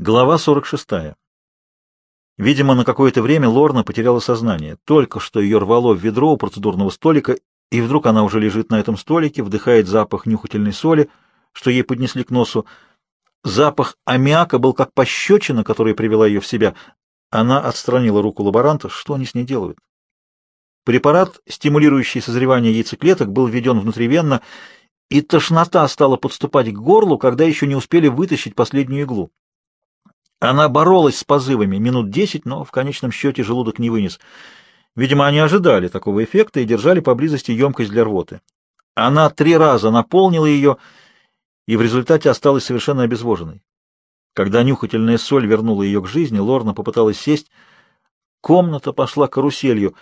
Глава 46. Видимо, на какое-то время Лорна потеряла сознание. Только что ее рвало в ведро у процедурного столика, и вдруг она уже лежит на этом столике, вдыхает запах нюхательной соли, что ей поднесли к носу. Запах аммиака был как пощечина, которая привела ее в себя. Она отстранила руку лаборанта. Что они с ней делают? Препарат, стимулирующий созревание яйцеклеток, был введен внутривенно, и тошнота стала подступать к горлу, когда еще не успели вытащить последнюю иглу. Она боролась с позывами минут десять, но в конечном счете желудок не вынес. Видимо, они ожидали такого эффекта и держали поблизости емкость для рвоты. Она три раза наполнила ее и в результате осталась совершенно обезвоженной. Когда нюхательная соль вернула ее к жизни, Лорна попыталась сесть. Комната пошла каруселью.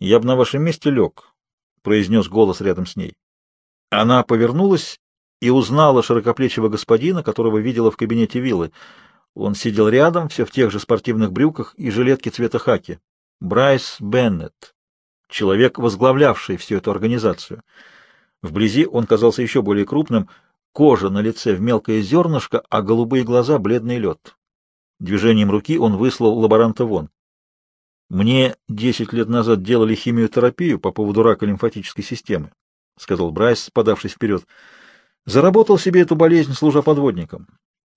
«Я бы на вашем месте лег», — произнес голос рядом с ней. Она повернулась и узнала широкоплечего господина, которого видела в кабинете виллы. Он сидел рядом, все в тех же спортивных брюках и жилетке цвета хаки. Брайс Беннет, человек, возглавлявший всю эту организацию. Вблизи он казался еще более крупным, кожа на лице в мелкое зернышко, а голубые глаза — бледный лед. Движением руки он выслал лаборанта вон. «Мне десять лет назад делали химиотерапию по поводу рака лимфатической системы», — сказал Брайс, подавшись вперед. «Заработал себе эту болезнь, служа подводником.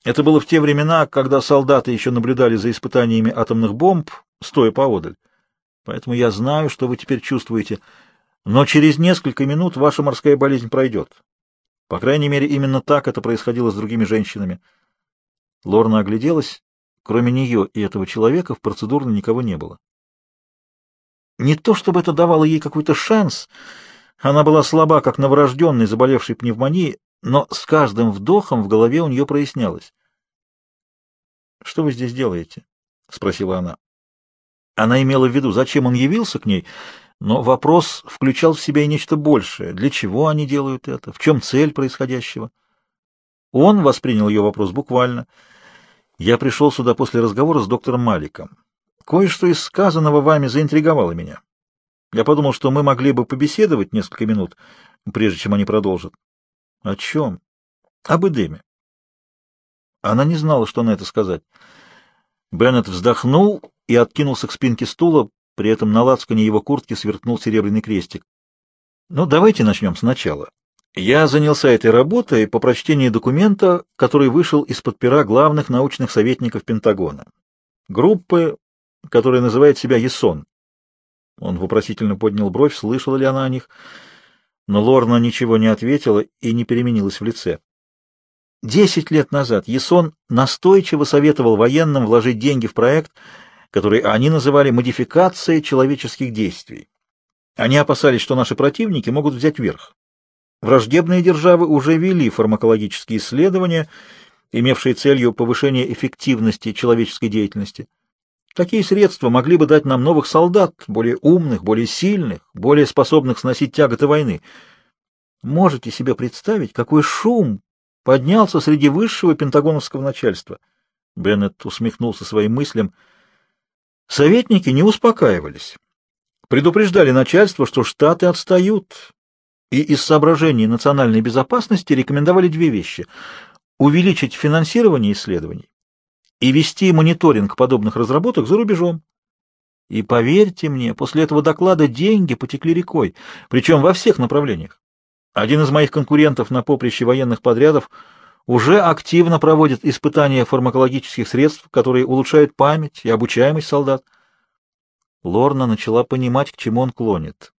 Это было в те времена, когда солдаты еще наблюдали за испытаниями атомных бомб, стоя поодаль. Поэтому я знаю, что вы теперь чувствуете. Но через несколько минут ваша морская болезнь пройдет. По крайней мере, именно так это происходило с другими женщинами. Лорна огляделась. Кроме нее и этого человека в процедурной никого не было. Не то чтобы это давало ей какой-то шанс. Она была слаба, как новорожденный, заболевший пневмонией, но с каждым вдохом в голове у нее прояснялось. «Что вы здесь делаете?» — спросила она. Она имела в виду, зачем он явился к ней, но вопрос включал в себя и нечто большее. Для чего они делают это? В чем цель происходящего? Он воспринял ее вопрос буквально. «Я пришел сюда после разговора с доктором Маликом. Кое-что из сказанного вами заинтриговало меня. Я подумал, что мы могли бы побеседовать несколько минут, прежде чем они продолжат. О чем? Об Эдеме. Она не знала, что на это сказать. Беннет вздохнул и откинулся к спинке стула, при этом на лацкане его куртки сверкнул серебряный крестик. Ну, давайте начнем сначала. Я занялся этой работой по прочтении документа, который вышел из-под пера главных научных советников Пентагона. Группы, которая называет себя ЕСОН. Он вопросительно поднял бровь, слышала ли она о них но Лорна ничего не ответила и не переменилась в лице. Десять лет назад Ясон настойчиво советовал военным вложить деньги в проект, который они называли модификацией человеческих действий. Они опасались, что наши противники могут взять верх. Враждебные державы уже вели фармакологические исследования, имевшие целью повышения эффективности человеческой деятельности. Такие средства могли бы дать нам новых солдат, более умных, более сильных, более способных сносить тяготы войны. Можете себе представить, какой шум поднялся среди высшего пентагоновского начальства? Беннет усмехнулся своим мыслям. Советники не успокаивались. Предупреждали начальство, что Штаты отстают, и из соображений национальной безопасности рекомендовали две вещи — увеличить финансирование исследований и вести мониторинг подобных разработок за рубежом. И поверьте мне, после этого доклада деньги потекли рекой, причем во всех направлениях. Один из моих конкурентов на поприще военных подрядов уже активно проводит испытания фармакологических средств, которые улучшают память и обучаемость солдат. Лорна начала понимать, к чему он клонит.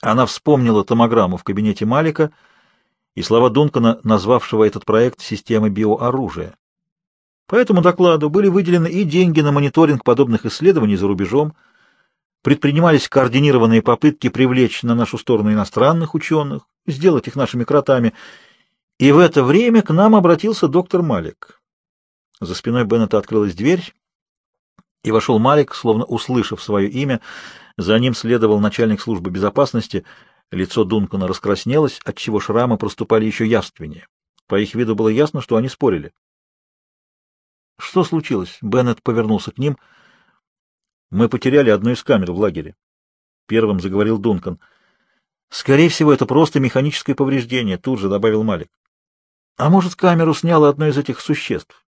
Она вспомнила томограмму в кабинете Малика и слова Дункана, назвавшего этот проект системой биооружия. По этому докладу были выделены и деньги на мониторинг подобных исследований за рубежом, предпринимались координированные попытки привлечь на нашу сторону иностранных ученых, сделать их нашими кротами, и в это время к нам обратился доктор Малик. За спиной Беннета открылась дверь, и вошел Малик, словно услышав свое имя. За ним следовал начальник службы безопасности. Лицо Дункана раскраснелось, отчего шрамы проступали еще явственнее. По их виду было ясно, что они спорили. Что случилось? Беннет повернулся к ним. Мы потеряли одну из камер в лагере. Первым заговорил Дункан. Скорее всего, это просто механическое повреждение, тут же добавил Малик. А может, камеру сняло одно из этих существ?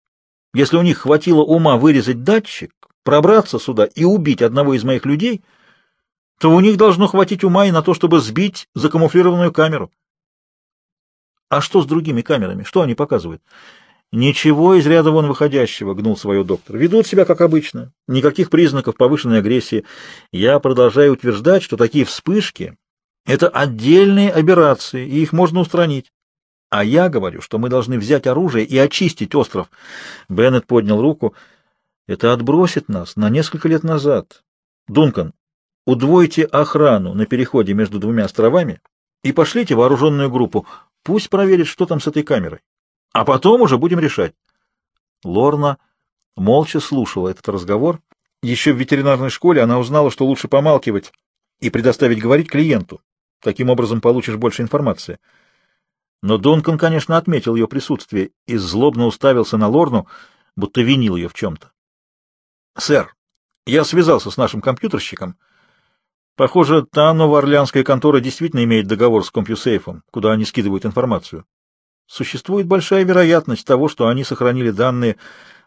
Если у них хватило ума вырезать датчик, пробраться сюда и убить одного из моих людей, то у них должно хватить ума и на то, чтобы сбить закамуфлированную камеру. А что с другими камерами? Что они показывают? Ничего из ряда вон выходящего, гнул свое доктор. Ведут себя как обычно. Никаких признаков повышенной агрессии. Я продолжаю утверждать, что такие вспышки — это отдельные операции, и их можно устранить. А я говорю, что мы должны взять оружие и очистить остров. Беннет поднял руку. Это отбросит нас на несколько лет назад. Дункан, удвойте охрану на переходе между двумя островами и пошлите вооруженную группу. Пусть проверит, что там с этой камерой. А потом уже будем решать. Лорна молча слушала этот разговор. Еще в ветеринарной школе она узнала, что лучше помалкивать и предоставить говорить клиенту. Таким образом получишь больше информации. Но Дункан, конечно, отметил ее присутствие и злобно уставился на Лорну, будто винил ее в чем-то. — Сэр, я связался с нашим компьютерщиком. Похоже, та новоорлеанская контора действительно имеет договор с CompuSafe, куда они скидывают информацию. Существует большая вероятность того, что они сохранили данные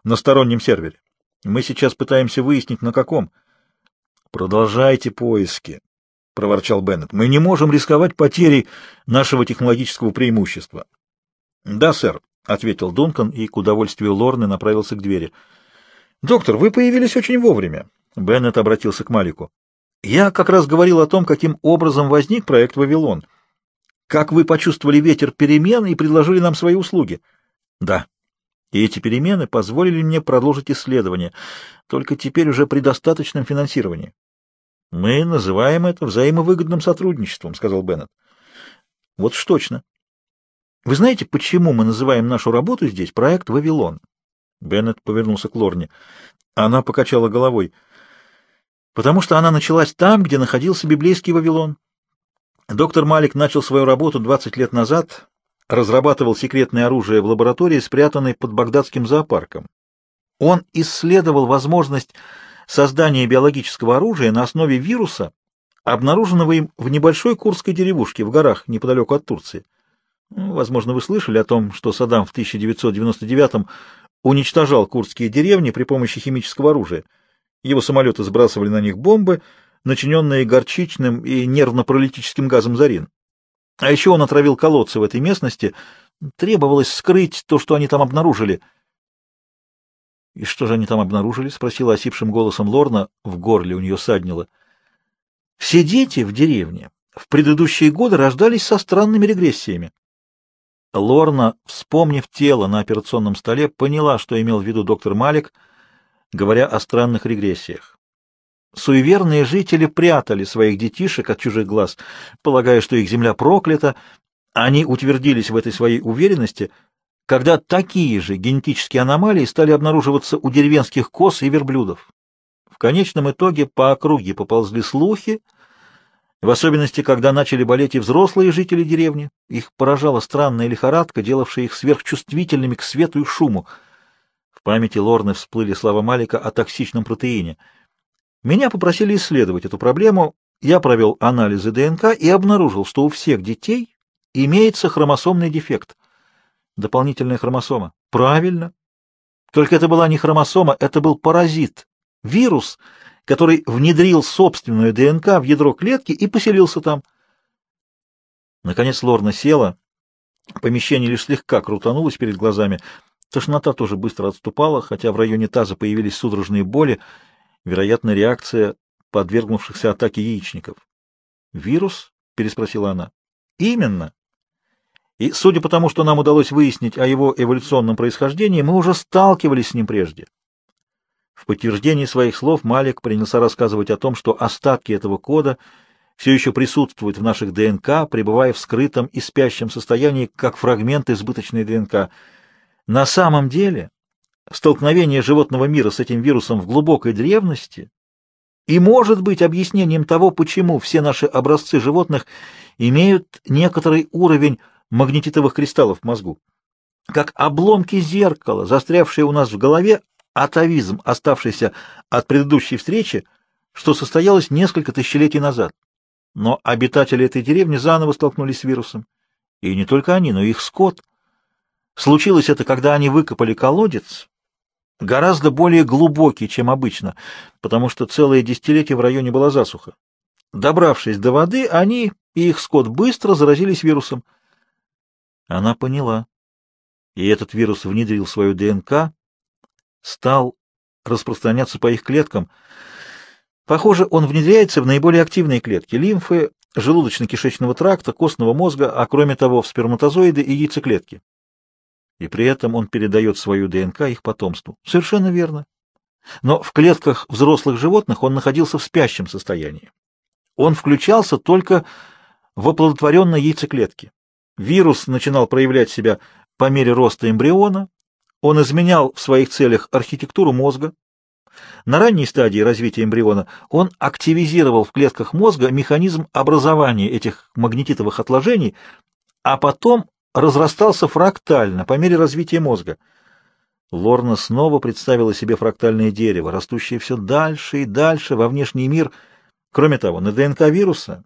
на стороннем сервере. Мы сейчас пытаемся выяснить, на каком. — Продолжайте поиски, — проворчал Беннет. — Мы не можем рисковать потерей нашего технологического преимущества. — Да, сэр, — ответил Дункан и, к удовольствию Лорны, направился к двери. — Доктор, вы появились очень вовремя. Беннет обратился к Малику. — Я как раз говорил о том, каким образом возник проект «Вавилон». Как вы почувствовали ветер перемен и предложили нам свои услуги? — Да. И эти перемены позволили мне продолжить исследование, только теперь уже при достаточном финансировании. Мы называем это взаимовыгодным сотрудничеством, сказал Беннет. Вот что точно. Вы знаете, почему мы называем нашу работу здесь проект Вавилон? Беннет повернулся к Лорне. Она покачала головой. Потому что она началась там, где находился библейский Вавилон. Доктор Малик начал свою работу 20 лет назад, разрабатывал секретное оружие в лаборатории, спрятанной под багдадским зоопарком. Он исследовал возможность создание биологического оружия на основе вируса, обнаруженного им в небольшой курдской деревушке в горах неподалеку от Турции. Ну, возможно, вы слышали о том, что Саддам в 1999-м уничтожал курдские деревни при помощи химического оружия. Его самолеты сбрасывали на них бомбы, начиненные горчичным и нервно-паралитическим газом зарин. А еще он отравил колодцы в этой местности. Требовалось скрыть то, что они там обнаружили —— И что же они там обнаружили? — спросила осипшим голосом Лорна. В горле у нее саднило. — Все дети в деревне в предыдущие годы рождались со странными регрессиями. Лорна, вспомнив тело на операционном столе, поняла, что имел в виду доктор Малик, говоря о странных регрессиях. Суеверные жители прятали своих детишек от чужих глаз, полагая, что их земля проклята. Они утвердились в этой своей уверенности — когда такие же генетические аномалии стали обнаруживаться у деревенских коз и верблюдов. В конечном итоге по округе поползли слухи, в особенности, когда начали болеть и взрослые жители деревни. Их поражала странная лихорадка, делавшая их сверхчувствительными к свету и шуму. В памяти Лорны всплыли слова Малика о токсичном протеине. Меня попросили исследовать эту проблему. Я провел анализы ДНК и обнаружил, что у всех детей имеется хромосомный дефект — Дополнительная хромосома. Правильно. Только это была не хромосома, это был паразит. Вирус, который внедрил собственную ДНК в ядро клетки и поселился там. Наконец Лорна села. Помещение лишь слегка крутанулось перед глазами. Тошнота тоже быстро отступала, хотя в районе таза появились судорожные боли, вероятно, реакция подвергнувшихся атаке яичников. «Вирус?» — переспросила она. «Именно. И судя по тому, что нам удалось выяснить о его эволюционном происхождении, мы уже сталкивались с ним прежде. В подтверждении своих слов Малик принялся рассказывать о том, что остатки этого кода все еще присутствуют в наших ДНК, пребывая в скрытом и спящем состоянии, как фрагменты избыточной ДНК. На самом деле, столкновение животного мира с этим вирусом в глубокой древности и может быть объяснением того, почему все наши образцы животных имеют некоторый уровень магнетитовых кристаллов в мозгу. Как обломки зеркала, застрявшие у нас в голове, атовизм, оставшийся от предыдущей встречи, что состоялось несколько тысячелетий назад. Но обитатели этой деревни заново столкнулись с вирусом. И не только они, но и их скот. Случилось это, когда они выкопали колодец гораздо более глубокий, чем обычно, потому что целое десятилетие в районе была засуха. Добравшись до воды, они и их скот быстро заразились вирусом. Она поняла. И этот вирус внедрил свою ДНК, стал распространяться по их клеткам. Похоже, он внедряется в наиболее активные клетки — лимфы, желудочно-кишечного тракта, костного мозга, а кроме того в сперматозоиды и яйцеклетки. И при этом он передает свою ДНК их потомству. Совершенно верно. Но в клетках взрослых животных он находился в спящем состоянии. Он включался только в оплодотворенной яйцеклетке. Вирус начинал проявлять себя по мере роста эмбриона, он изменял в своих целях архитектуру мозга. На ранней стадии развития эмбриона он активизировал в клетках мозга механизм образования этих магнетитовых отложений, а потом разрастался фрактально по мере развития мозга. Лорна снова представила себе фрактальное дерево, растущее все дальше и дальше во внешний мир. Кроме того, на ДНК вируса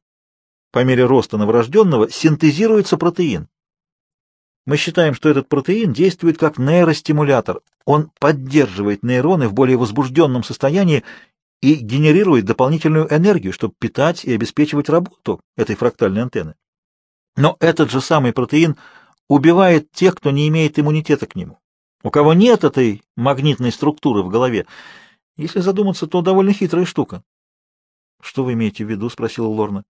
по мере роста новорожденного синтезируется протеин. Мы считаем, что этот протеин действует как нейростимулятор. Он поддерживает нейроны в более возбужденном состоянии и генерирует дополнительную энергию, чтобы питать и обеспечивать работу этой фрактальной антенны. Но этот же самый протеин убивает тех, кто не имеет иммунитета к нему. У кого нет этой магнитной структуры в голове, если задуматься, то довольно хитрая штука. — Что вы имеете в виду? — спросила Лорна.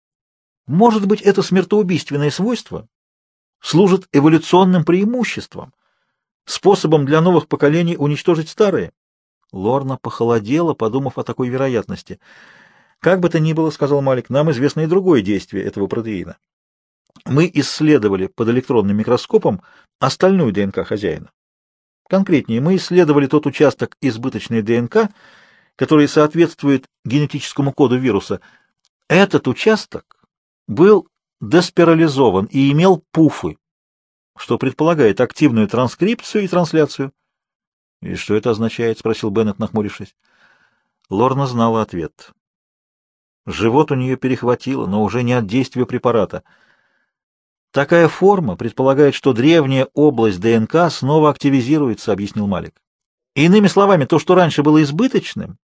— Может быть, это смертоубийственное свойство служит эволюционным преимуществом, способом для новых поколений уничтожить старые? Лорна похолодела, подумав о такой вероятности. — Как бы то ни было, — сказал Малик, — нам известно и другое действие этого протеина. Мы исследовали под электронным микроскопом остальную ДНК хозяина. Конкретнее, мы исследовали тот участок избыточной ДНК, который соответствует генетическому коду вируса. Этот участок был деспирализован и имел пуфы, что предполагает активную транскрипцию и трансляцию. — И что это означает? — спросил Беннет, нахмурившись. Лорна знала ответ. Живот у нее перехватило, но уже не от действия препарата — Такая форма предполагает, что древняя область ДНК снова активизируется, объяснил Малик. Иными словами, то, что раньше было избыточным,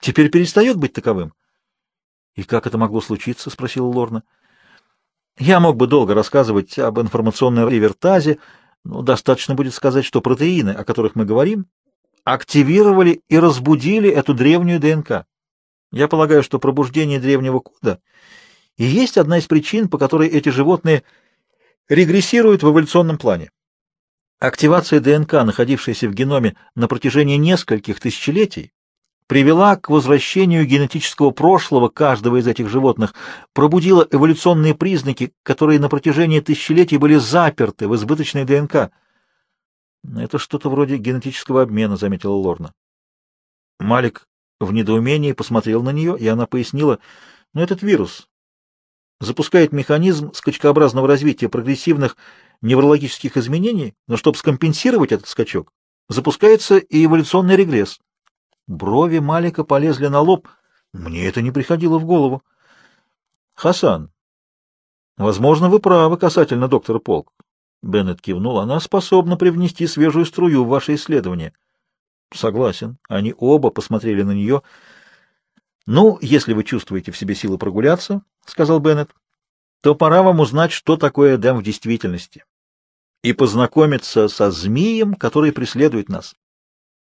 теперь перестает быть таковым. И как это могло случиться? спросила Лорна. Я мог бы долго рассказывать об информационной ревертазе, но достаточно будет сказать, что протеины, о которых мы говорим, активировали и разбудили эту древнюю ДНК. Я полагаю, что пробуждение древнего кода и есть одна из причин, по которой эти животные регрессируют в эволюционном плане. Активация ДНК, находившаяся в геноме на протяжении нескольких тысячелетий, привела к возвращению генетического прошлого каждого из этих животных, пробудила эволюционные признаки, которые на протяжении тысячелетий были заперты в избыточной ДНК. «Это что-то вроде генетического обмена», — заметила Лорна. Малик в недоумении посмотрел на нее, и она пояснила, «Ну, этот вирус запускает механизм скачкообразного развития прогрессивных неврологических изменений, но чтобы скомпенсировать этот скачок, запускается и эволюционный регресс. Брови Малика полезли на лоб. Мне это не приходило в голову. Хасан, возможно, вы правы касательно доктора Полк. Беннет кивнул. Она способна привнести свежую струю в ваше исследование. Согласен. Они оба посмотрели на нее. «Ну, если вы чувствуете в себе силы прогуляться, — сказал Беннет, — то пора вам узнать, что такое Эдем в действительности, и познакомиться со змеем, который преследует нас.